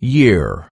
year.